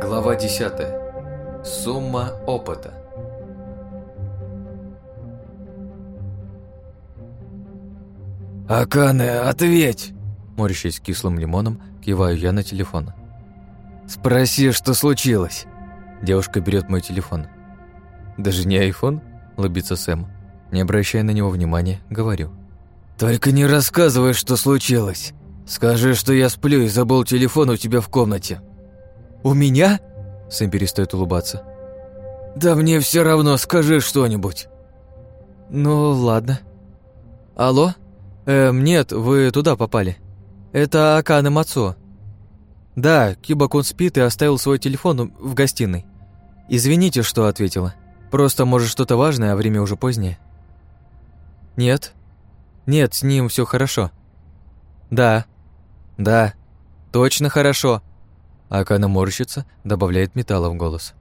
Глава 10. Сумма опыта. «Акане, ответь!» Морщась кислым лимоном, киваю я на телефон. «Спроси, что случилось?» Девушка берет мой телефон. «Даже не айфон?» – лыбится Сэм. Не обращая на него внимания, говорю. «Только не рассказывай, что случилось. Скажи, что я сплю и забыл телефон у тебя в комнате». «У меня?» Сэм перестает улыбаться. «Да мне все равно, скажи что-нибудь». «Ну, ладно». «Алло? Эм, нет, вы туда попали. Это Акана Мацо». «Да, Кибакун спит и оставил свой телефон в гостиной. Извините, что ответила. Просто, может, что-то важное, а время уже позднее». «Нет. Нет, с ним все хорошо». «Да. Да. Точно хорошо». Акана морщится, добавляет металла в голос.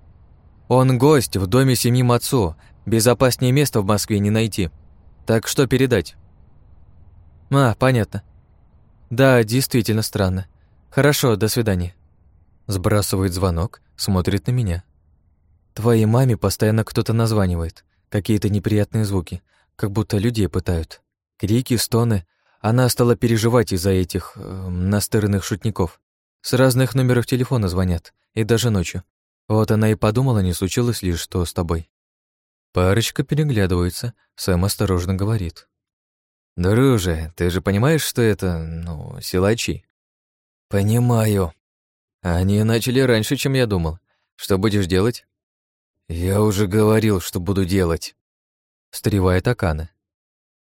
«Он гость в доме семьи Мацу. Безопаснее места в Москве не найти. Так что передать?» «А, понятно. Да, действительно странно. Хорошо, до свидания». Сбрасывает звонок, смотрит на меня. «Твоей маме постоянно кто-то названивает. Какие-то неприятные звуки, как будто людей пытают. Крики, стоны. Она стала переживать из-за этих э, настырных шутников. С разных номеров телефона звонят, и даже ночью. Вот она и подумала, не случилось ли что с тобой. Парочка переглядывается, Сэм осторожно говорит. «Друже, ты же понимаешь, что это, ну, силачи?» «Понимаю». «Они начали раньше, чем я думал. Что будешь делать?» «Я уже говорил, что буду делать», — встревает Акана.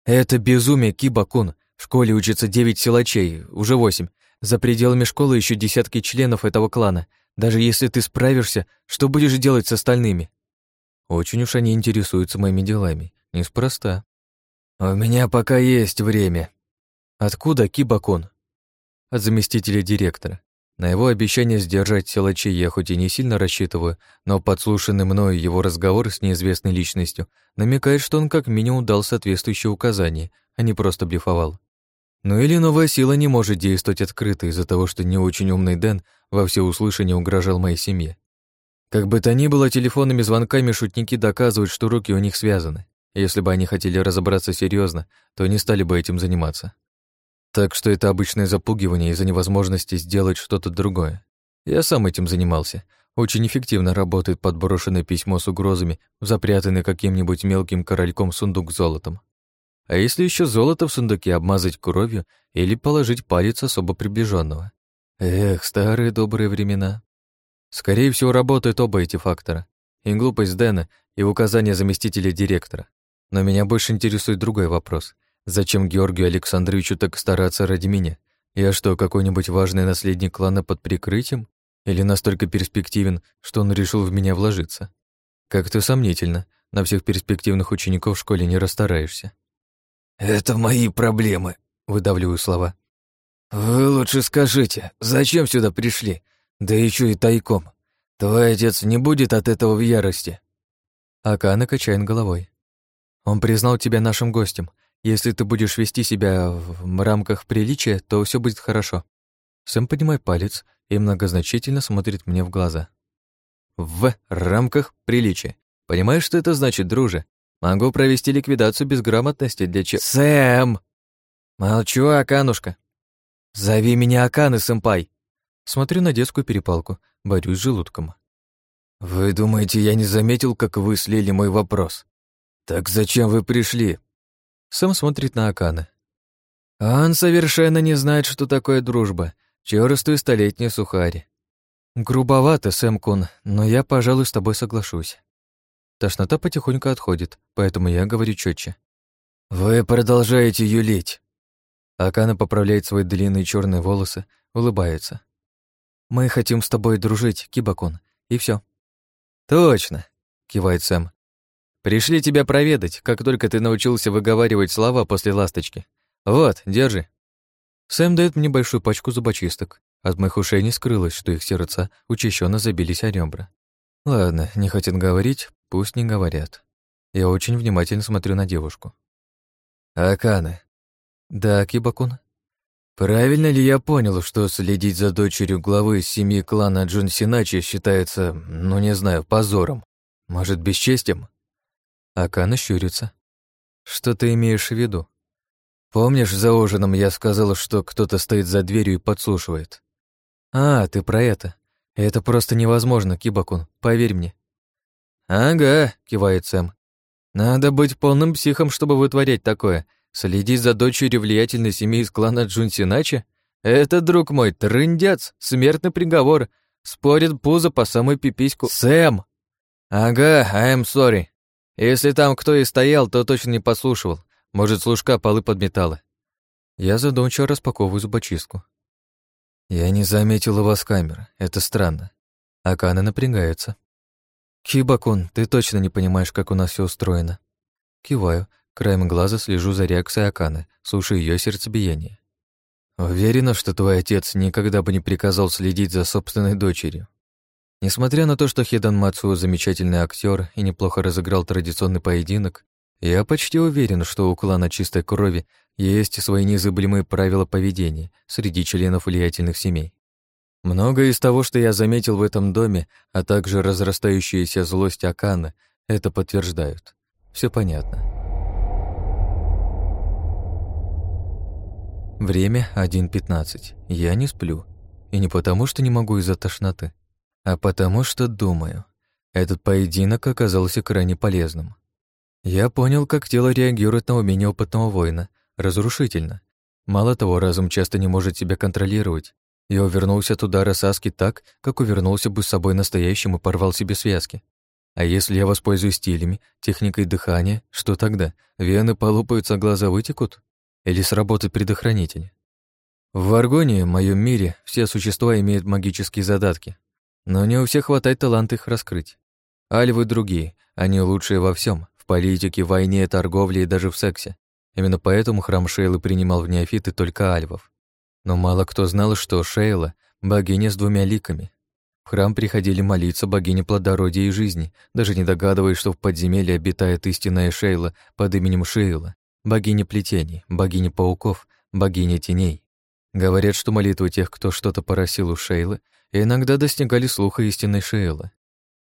«Это безумие, Кибакун. В школе учатся девять силачей, уже восемь. За пределами школы еще десятки членов этого клана. Даже если ты справишься, что будешь делать с остальными? Очень уж они интересуются моими делами. Неспроста. У меня пока есть время. Откуда Кибакон? От заместителя директора. На его обещание сдержать силачей я хоть и не сильно рассчитываю, но подслушанный мною его разговор с неизвестной личностью намекает, что он как минимум дал соответствующие указания, а не просто блефовал. Ну или новая сила не может действовать открыто из-за того, что не очень умный Дэн во всеуслышание угрожал моей семье. Как бы то ни было, телефонными звонками шутники доказывают, что руки у них связаны. Если бы они хотели разобраться серьезно, то не стали бы этим заниматься. Так что это обычное запугивание из-за невозможности сделать что-то другое. Я сам этим занимался. Очень эффективно работает подброшенное письмо с угрозами, запрятанный каким-нибудь мелким корольком сундук с золотом. А если еще золото в сундуке обмазать кровью или положить палец особо приближенного? Эх, старые добрые времена. Скорее всего, работают оба эти фактора. И глупость Дэна, и указания заместителя директора. Но меня больше интересует другой вопрос. Зачем Георгию Александровичу так стараться ради меня? Я что, какой-нибудь важный наследник клана под прикрытием? Или настолько перспективен, что он решил в меня вложиться? Как-то сомнительно. На всех перспективных учеников в школе не расстараешься. «Это мои проблемы», — выдавливаю слова. «Вы лучше скажите, зачем сюда пришли? Да еще и тайком. Твой отец не будет от этого в ярости?» Акана качает головой. «Он признал тебя нашим гостем. Если ты будешь вести себя в рамках приличия, то все будет хорошо». Сэм поднимает палец и многозначительно смотрит мне в глаза. «В рамках приличия. Понимаешь, что это значит, друже? Могу провести ликвидацию безграмотности для че... Сэм! Молчу, Аканушка. Зови меня Аканы, сэмпай. Смотрю на детскую перепалку, борюсь с желудком. Вы думаете, я не заметил, как вы слили мой вопрос? Так зачем вы пришли? Сэм смотрит на Акана. Он совершенно не знает, что такое дружба. Чёрстый столетний сухарь. Грубовато, Сэм-кун, но я, пожалуй, с тобой соглашусь. Тошнота потихоньку отходит, поэтому я говорю четче. «Вы продолжаете юлить». Акана поправляет свои длинные черные волосы, улыбается. «Мы хотим с тобой дружить, Кибакон, и все. «Точно», — кивает Сэм. «Пришли тебя проведать, как только ты научился выговаривать слова после ласточки. Вот, держи». Сэм дает мне большую пачку зубочисток. От моих ушей не скрылось, что их сердца учащенно забились о ребра. Ладно, не хотят говорить, пусть не говорят. Я очень внимательно смотрю на девушку. Акана. Да, Кибакун. Правильно ли я понял, что следить за дочерью главы семьи клана Джун Синачи считается, ну не знаю, позором? Может, бесчестием? Акана щурится. Что ты имеешь в виду? Помнишь, за ужином я сказал, что кто-то стоит за дверью и подслушивает? А, ты про это. Это просто невозможно, Кибакун, поверь мне. Ага, кивает Сэм. Надо быть полным психом, чтобы вытворять такое. Следить за дочерью влиятельной семьи из клана Джунсиначи? Это, друг мой, трындец, смертный приговор. Спорит пузо по самой пипиську. Сэм! Ага, I'm sorry. Если там кто и стоял, то точно не послушивал. Может, служка полы подметала. Я задумчиво распаковываю зубочистку. Я не заметил у вас камер. Это странно. Акана напрягается. Кибакун, ты точно не понимаешь, как у нас все устроено. Киваю, краем глаза слежу за реакцией Аканы, слушаю ее сердцебиение. Уверена, что твой отец никогда бы не приказал следить за собственной дочерью. Несмотря на то, что Хидан Мацуо замечательный актер и неплохо разыграл традиционный поединок, я почти уверен, что у клана чистой крови есть свои незыблемые правила поведения среди членов влиятельных семей. Многое из того, что я заметил в этом доме, а также разрастающаяся злость Акана, это подтверждают. Все понятно. Время 1.15. Я не сплю. И не потому, что не могу из-за тошноты, а потому, что думаю. Этот поединок оказался крайне полезным. Я понял, как тело реагирует на умение опытного воина. Разрушительно. Мало того, разум часто не может себя контролировать, я увернулся от удара Саски так, как увернулся бы с собой настоящим и порвал себе связки. А если я воспользуюсь стилями, техникой дыхания, что тогда? Вены полупаются, глаза вытекут? Или сработает предохранитель? В Варгонии, моем мире, все существа имеют магические задатки. Но не у всех хватает таланта их раскрыть. Альвы другие, они лучшие во всем, в политике, войне, торговле и даже в сексе. Именно поэтому храм Шейлы принимал в неофиты только альвов. Но мало кто знал, что Шейла — богиня с двумя ликами. В храм приходили молиться богине плодородия и жизни, даже не догадываясь, что в подземелье обитает истинная Шейла под именем Шейла, богиня плетений, богиня пауков, богиня теней. Говорят, что молитвы тех, кто что-то поросил у Шейлы, иногда достигали слуха истинной Шейлы.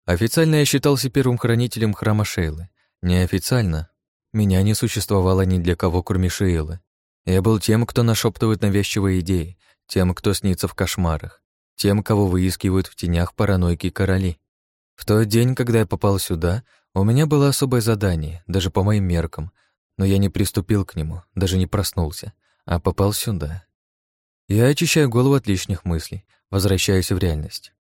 Официально я считался первым хранителем храма Шейлы. Неофициально меня не существовало ни для кого, кроме Шейлы. Я был тем, кто нашептывает навязчивые идеи, тем, кто снится в кошмарах, тем, кого выискивают в тенях паранойки короли. В тот день, когда я попал сюда, у меня было особое задание, даже по моим меркам, но я не приступил к нему, даже не проснулся, а попал сюда. Я очищаю голову от лишних мыслей, возвращаюсь в реальность.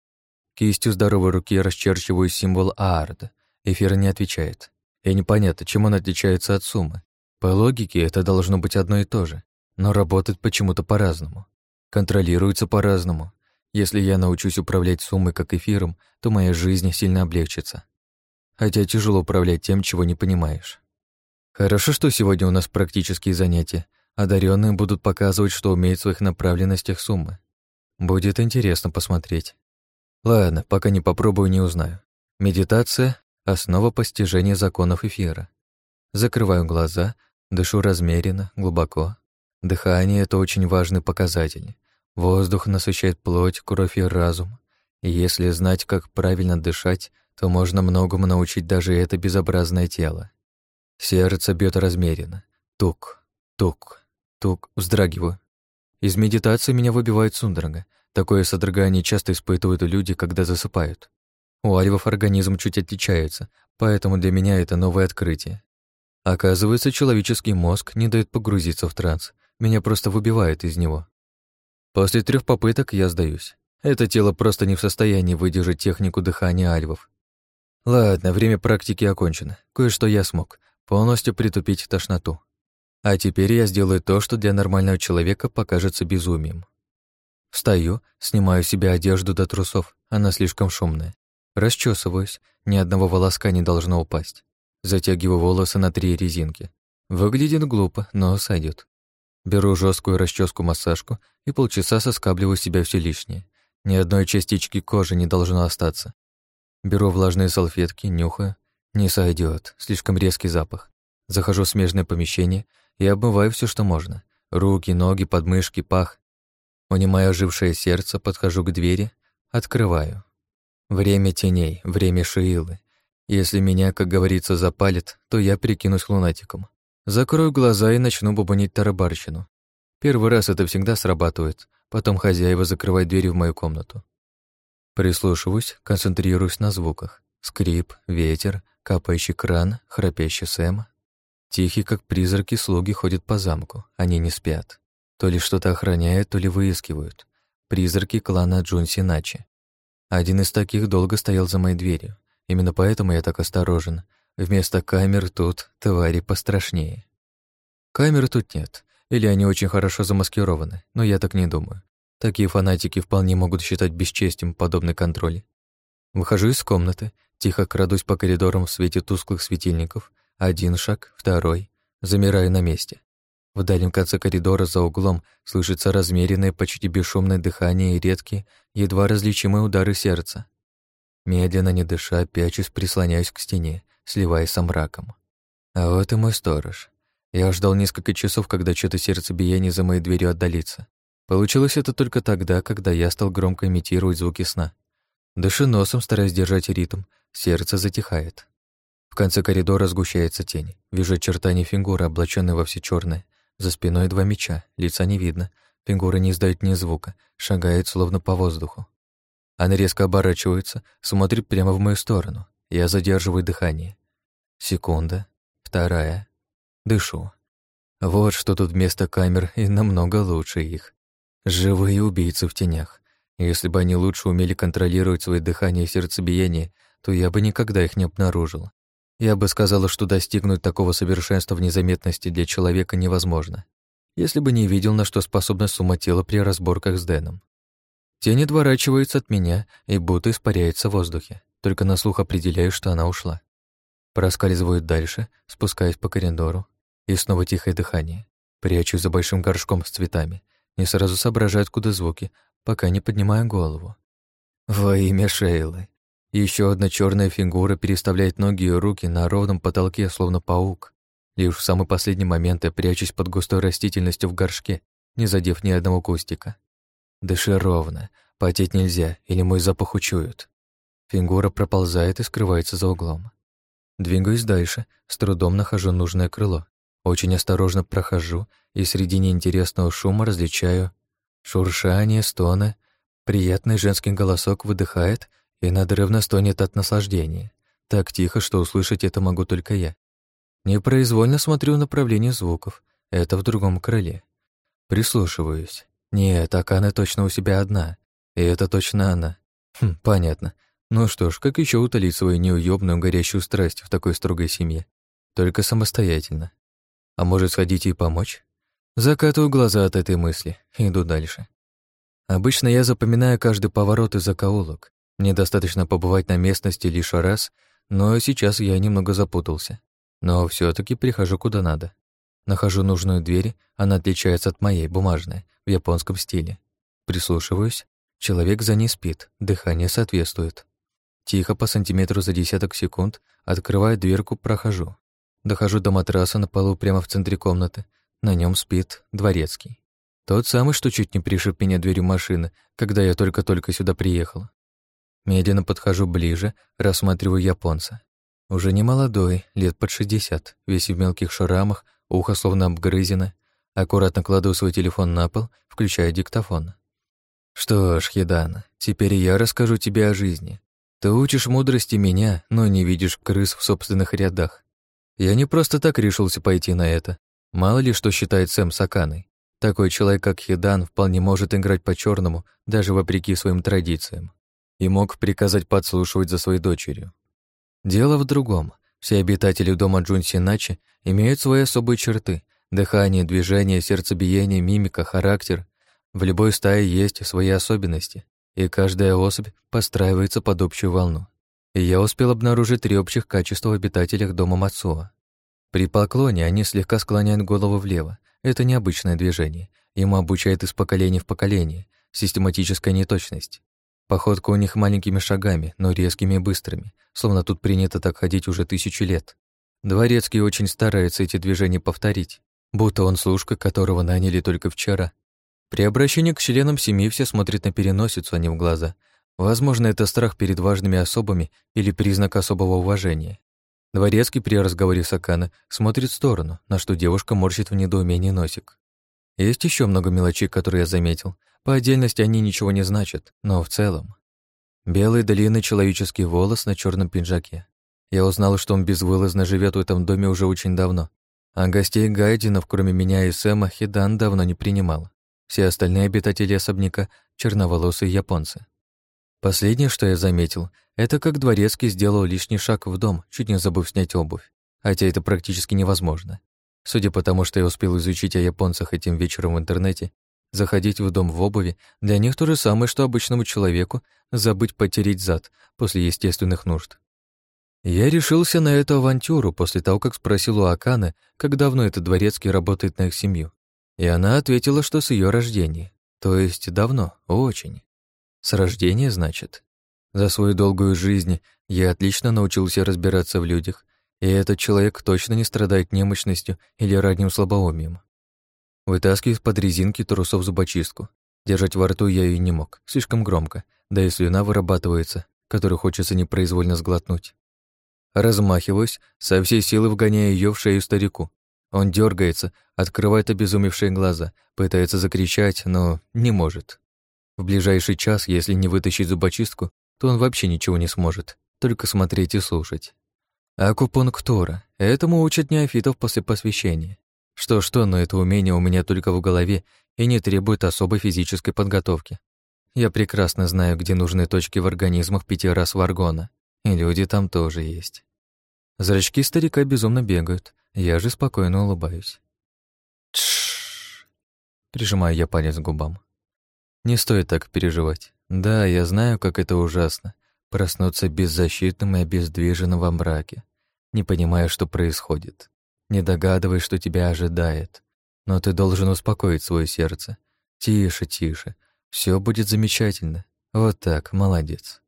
Кистью здоровой руки расчерчиваю символ Аарда. Эфир не отвечает. И непонятно, чем он отличается от суммы. По логике это должно быть одно и то же, но работает почему-то по-разному. Контролируется по-разному. Если я научусь управлять суммой как эфиром, то моя жизнь сильно облегчится. Хотя тяжело управлять тем, чего не понимаешь. Хорошо, что сегодня у нас практические занятия. Одаренные будут показывать, что умеют в своих направленностях суммы. Будет интересно посмотреть. Ладно, пока не попробую, не узнаю. Медитация — основа постижения законов эфира. Закрываю глаза, Дышу размеренно, глубоко. Дыхание — это очень важный показатель. Воздух насыщает плоть, кровь и разум. И если знать, как правильно дышать, то можно многому научить даже это безобразное тело. Сердце бьет размеренно. Тук, тук, тук, вздрагиваю. Из медитации меня выбивает судорога. Такое содрогание часто испытывают люди, когда засыпают. У альвов организм чуть отличается, поэтому для меня это новое открытие. Оказывается, человеческий мозг не дает погрузиться в транс, меня просто выбивает из него. После трех попыток я сдаюсь. Это тело просто не в состоянии выдержать технику дыхания альвов. Ладно, время практики окончено. Кое-что я смог. Полностью притупить тошноту. А теперь я сделаю то, что для нормального человека покажется безумием. Встаю, снимаю себе одежду до трусов, она слишком шумная. Расчесываюсь, ни одного волоска не должно упасть. Затягиваю волосы на три резинки. Выглядит глупо, но сойдет. Беру жесткую расческу-массажку и полчаса соскабливаю себя все лишнее. Ни одной частички кожи не должно остаться. Беру влажные салфетки, нюхаю. Не сойдет, слишком резкий запах. Захожу в смежное помещение и обмываю все, что можно. Руки, ноги, подмышки, пах. Унимая ожившее сердце, подхожу к двери, открываю. Время теней, время Шиилы. Если меня, как говорится, запалит, то я прикинусь лунатиком. Закрою глаза и начну бубонить тарабарщину. Первый раз это всегда срабатывает, потом хозяева закрывают двери в мою комнату. Прислушиваюсь, концентрируюсь на звуках. Скрип, ветер, капающий кран, храпящий Сэм. Тихие, как призраки, слуги ходят по замку, они не спят. То ли что-то охраняют, то ли выискивают. Призраки клана Джунси Начи. Один из таких долго стоял за моей дверью. Именно поэтому я так осторожен. Вместо камер тут твари пострашнее. Камер тут нет, или они очень хорошо замаскированы, но я так не думаю. Такие фанатики вполне могут считать бесчестием подобный контроль. Выхожу из комнаты, тихо крадусь по коридорам в свете тусклых светильников. Один шаг, второй. Замираю на месте. В дальнем конце коридора за углом слышится размеренное, почти бесшумное дыхание и редкие, едва различимые удары сердца. Медленно, не дыша, пячусь, прислоняюсь к стене, сливаясь со мраком. А вот и мой сторож. Я ждал несколько часов, когда что-то сердцебиение за моей дверью отдалится. Получилось это только тогда, когда я стал громко имитировать звуки сна. Дышу носом, стараясь держать ритм, сердце затихает. В конце коридора сгущается тень. Вижу очертания фигуры, облаченной во все черное. За спиной два меча, лица не видно. Фигура не издает ни звука, шагает словно по воздуху. Она резко оборачивается, смотрит прямо в мою сторону. Я задерживаю дыхание. Секунда, вторая. Дышу. Вот что тут вместо камер, и намного лучше их. Живые убийцы в тенях. Если бы они лучше умели контролировать свое дыхание и сердцебиение, то я бы никогда их не обнаружил. Я бы сказала, что достигнуть такого совершенства в незаметности для человека невозможно, если бы не видел, на что способна сумма тела при разборках с Дэном. Тень отворачивается от меня и будто испаряется в воздухе, только на слух определяю, что она ушла. Проскальзываю дальше, спускаясь по коридору, и снова тихое дыхание. Прячусь за большим горшком с цветами, не сразу соображаю, откуда звуки, пока не поднимаю голову. Во имя Шейлы. Еще одна черная фигура переставляет ноги и руки на ровном потолке, словно паук. Лишь в самый последний момент я прячусь под густой растительностью в горшке, не задев ни одного кустика. Дыши ровно, потеть нельзя, или мой запах учуют. Фигура проползает и скрывается за углом. Двигаюсь дальше, с трудом нахожу нужное крыло. Очень осторожно прохожу и среди неинтересного шума различаю шуршание, стоны, приятный женский голосок выдыхает и надрывно стонет от наслаждения. Так тихо, что услышать это могу только я. Непроизвольно смотрю в направлении звуков. Это в другом крыле. Прислушиваюсь. Нет, Акана точно у себя одна. И это точно она. Хм, понятно. Ну что ж, как еще утолить свою неуёбную горящую страсть в такой строгой семье? Только самостоятельно. А может, сходить и помочь? Закатываю глаза от этой мысли, иду дальше. Обычно я запоминаю каждый поворот и закоулок. Мне достаточно побывать на местности лишь раз, но сейчас я немного запутался. Но все таки прихожу куда надо. Нахожу нужную дверь, она отличается от моей, бумажная, в японском стиле. Прислушиваюсь. Человек за ней спит, дыхание соответствует. Тихо, по сантиметру за десяток секунд, открываю дверку, прохожу. Дохожу до матраса на полу прямо в центре комнаты. На нем спит дворецкий. Тот самый, что чуть не пришиб меня дверью машины, когда я только-только сюда приехал. Медленно подхожу ближе, рассматриваю японца. Уже не молодой, лет под шестьдесят, весь в мелких шрамах, ухо словно обгрызено. Аккуратно кладу свой телефон на пол, включаю диктофон. «Что ж, Хидан, теперь я расскажу тебе о жизни. Ты учишь мудрости меня, но не видишь крыс в собственных рядах. Я не просто так решился пойти на это. Мало ли что считает Сэм Саканой. Такой человек, как Хидан, вполне может играть по черному даже вопреки своим традициям. И мог приказать подслушивать за своей дочерью. Дело в другом. Все обитатели дома Джунси Начи имеют свои особые черты. Дыхание, движение, сердцебиение, мимика, характер. В любой стае есть свои особенности, и каждая особь постраивается под общую волну и я успел обнаружить три общих качества в обитателях дома Мацуа. При поклоне они слегка склоняют голову влево. Это необычное движение. Ему обучают из поколения в поколение. Систематическая неточность. Походка у них маленькими шагами, но резкими и быстрыми, словно тут принято так ходить уже тысячу лет. Дворецкий очень старается эти движения повторить, будто он служка, которого наняли только вчера. При обращении к членам семьи все смотрят на переносицу, а не в глаза. Возможно, это страх перед важными особами или признак особого уважения. Дворецкий при разговоре с Акана смотрит в сторону, на что девушка морщит в недоумении носик. Есть еще много мелочей, которые я заметил. По отдельности они ничего не значат, но в целом. Белый длинный человеческий волос на черном пиджаке. Я узнал, что он безвылазно живет в этом доме уже очень давно. А гостей Гайдинов, кроме меня и Сэма, Хидан давно не принимал. Все остальные обитатели особняка — черноволосые японцы. Последнее, что я заметил, это как дворецкий сделал лишний шаг в дом, чуть не забыв снять обувь. Хотя это практически невозможно. Судя по тому, что я успел изучить о японцах этим вечером в интернете, заходить в дом в обуви для них то же самое, что обычному человеку забыть потереть зад после естественных нужд. Я решился на эту авантюру после того, как спросил у Аканы, как давно этот дворецкий работает на их семью. И она ответила, что с ее рождения. То есть давно, очень. С рождения, значит. За свою долгую жизнь я отлично научился разбираться в людях, и этот человек точно не страдает немощностью или ранним слабоумием. Вытаскиваю из-под резинки трусов зубочистку. Держать во рту я ее не мог, слишком громко, да и слюна вырабатывается, которую хочется непроизвольно сглотнуть. Размахиваюсь, со всей силы вгоняя ее в шею старику. Он дергается, открывает обезумевшие глаза, пытается закричать, но не может. В ближайший час, если не вытащить зубочистку, то он вообще ничего не сможет, только смотреть и слушать. Акупунктура. Этому учат неофитов после посвящения. Что-что, но это умение у меня только в голове и не требует особой физической подготовки. Я прекрасно знаю, где нужны точки в организмах пяти раз варгона. И люди там тоже есть. Зрачки старика безумно бегают, я же спокойно улыбаюсь. Тш. Прижимаю я палец к губам. Не стоит так переживать. Да, я знаю, как это ужасно. Проснуться беззащитным и обездвиженным во мраке, не понимая, что происходит. Не догадываясь, что тебя ожидает. Но ты должен успокоить свое сердце. Тише, тише. Все будет замечательно. Вот так, молодец.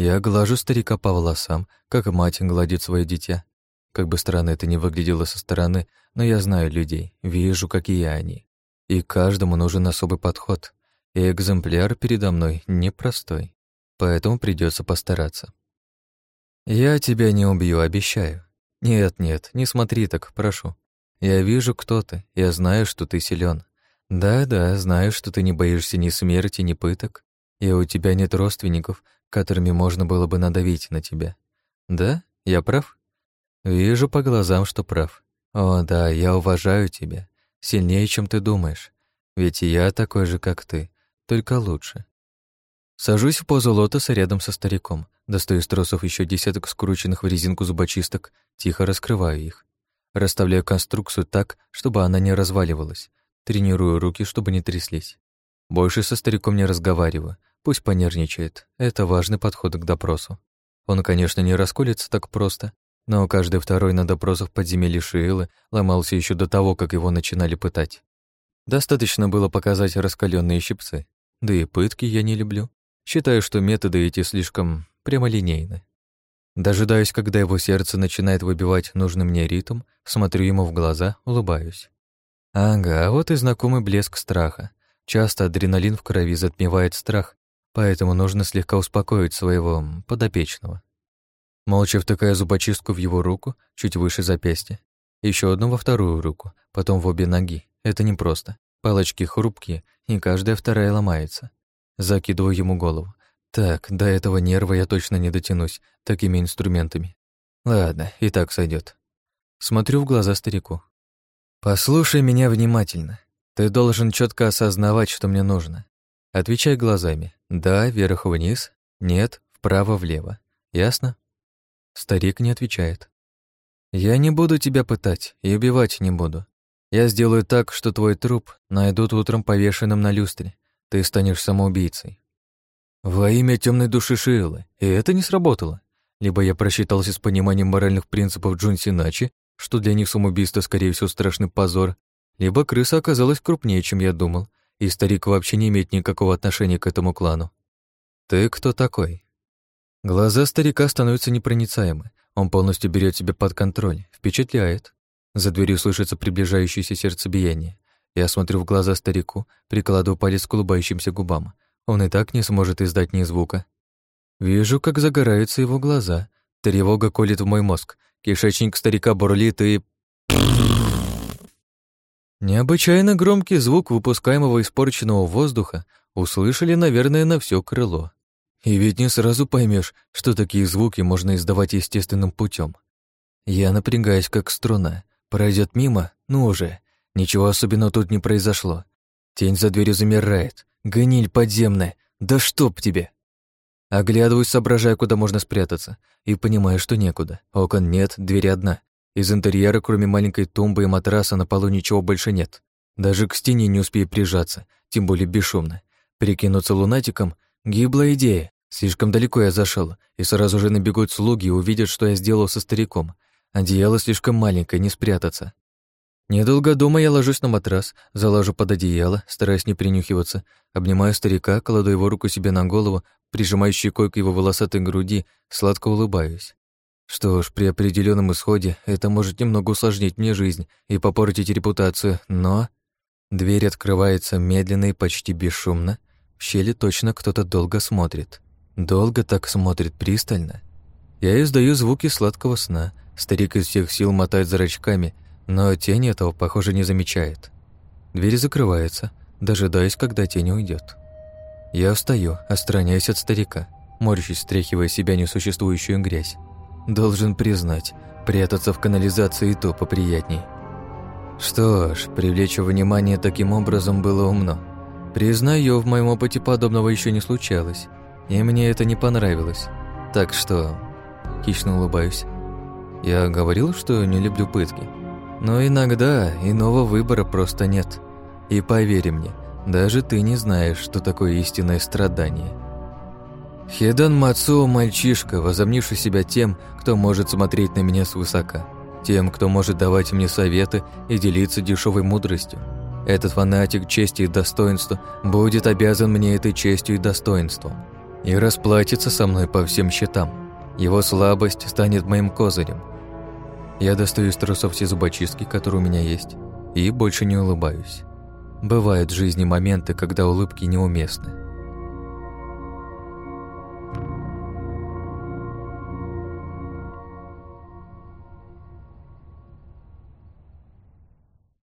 Я глажу старика по волосам, как мать гладит свое дитя. Как бы странно это ни выглядело со стороны, но я знаю людей, вижу, какие они. И каждому нужен особый подход. И экземпляр передо мной непростой, поэтому придется постараться. Я тебя не убью, обещаю. Нет, нет, не смотри так, прошу. Я вижу, кто ты, я знаю, что ты силен. Да-да, знаю, что ты не боишься ни смерти, ни пыток, и у тебя нет родственников, которыми можно было бы надавить на тебя. Да, я прав? Вижу по глазам, что прав. О, да, я уважаю тебя. Сильнее, чем ты думаешь. Ведь я такой же, как ты, только лучше. Сажусь в позу лотоса рядом со стариком, достаю из тросов еще десяток скрученных в резинку зубочисток, тихо раскрываю их. Расставляю конструкцию так, чтобы она не разваливалась. Тренирую руки, чтобы не тряслись. Больше со стариком не разговариваю, пусть понервничает. Это важный подход к допросу. Он, конечно, не расколется так просто, но каждый второй на допросах подземелья Шиилы ломался еще до того, как его начинали пытать. Достаточно было показать раскаленные щипцы. Да и пытки я не люблю. Считаю, что методы эти слишком прямолинейны. Дожидаюсь, когда его сердце начинает выбивать нужный мне ритм, смотрю ему в глаза, улыбаюсь. Ага, вот и знакомый блеск страха. Часто адреналин в крови затмевает страх, поэтому нужно слегка успокоить своего подопечного. Молча втыкая зубочистку в его руку, чуть выше запястья. Еще одну во вторую руку, потом в обе ноги. Это непросто. Палочки хрупкие, и каждая вторая ломается. Закидываю ему голову. Так, до этого нерва я точно не дотянусь такими инструментами. Ладно, и так сойдет. Смотрю в глаза старику. Послушай меня внимательно. Ты должен четко осознавать, что мне нужно. Отвечай глазами. Да, вверх-вниз. Нет, вправо-влево. Ясно? Старик не отвечает. Я не буду тебя пытать и убивать не буду. Я сделаю так, что твой труп найдут утром повешенным на люстре. Ты станешь самоубийцей. Во имя темной души Шиэлы. И это не сработало. Либо я просчитался с пониманием моральных принципов Джун Синачи, что для них самоубийство, скорее всего, страшный позор, либо крыса оказалась крупнее, чем я думал, и старик вообще не имеет никакого отношения к этому клану. Ты кто такой? Глаза старика становятся непроницаемы. Он полностью берет себя под контроль, впечатляет. За дверью слышится приближающееся сердцебиение. Я смотрю в глаза старику, прикладываю палец к улыбающимся губам. Он и так не сможет издать ни звука. Вижу, как загораются его глаза. Тревога колет в мой мозг. Кишечник старика бурлит и... Необычайно громкий звук выпускаемого испорченного воздуха услышали, наверное, на все крыло. И ведь не сразу поймешь, что такие звуки можно издавать естественным путем. Я напрягаюсь, как струна. Пройдет мимо? Ну уже. Ничего особенного тут не произошло. Тень за дверью замирает. Гниль подземная. Да чтоб тебе! Оглядываюсь, соображая, куда можно спрятаться, и понимаю, что некуда. Окон нет, дверь одна. Из интерьера, кроме маленькой тумбы и матраса, на полу ничего больше нет. Даже к стене не успею прижаться, тем более бесшумно. Перекинуться лунатиком — гиблая идея. Слишком далеко я зашел, и сразу же набегут слуги и увидят, что я сделал со стариком. Одеяло слишком маленькое, не спрятаться. Недолго дома я ложусь на матрас, залажу под одеяло, стараясь не принюхиваться, обнимаю старика, кладу его руку себе на голову, прижимаю щекой его волосатой груди, сладко улыбаюсь. Что ж, при определенном исходе это может немного усложнить мне жизнь и попортить репутацию, но... Дверь открывается медленно и почти бесшумно. В щели точно кто-то долго смотрит. Долго так смотрит пристально. Я издаю звуки сладкого сна. Старик из всех сил мотает зрачками, но тень этого, похоже, не замечает. Дверь закрывается, дожидаясь, когда тень уйдет. Я встаю, отстраняясь от старика, морщись, стряхивая себя несуществующую грязь. Должен признать, прятаться в канализации и то поприятней. Что ж, привлечь внимание таким образом было умно. Признаю, в моем опыте подобного еще не случалось, и мне это не понравилось. Так что Хищно улыбаюсь. Я говорил, что не люблю пытки. Но иногда иного выбора просто нет. И поверь мне, даже ты не знаешь, что такое истинное страдание. Хедан Мацуо – мальчишка, возомнивший себя тем, кто может смотреть на меня свысока. Тем, кто может давать мне советы и делиться дешевой мудростью. Этот фанатик чести и достоинства будет обязан мне этой честью и достоинством. И расплатится со мной по всем счетам. Его слабость станет моим козырем. Я достаю из трусов все зубочистки, которые у меня есть, и больше не улыбаюсь. Бывают в жизни моменты, когда улыбки неуместны.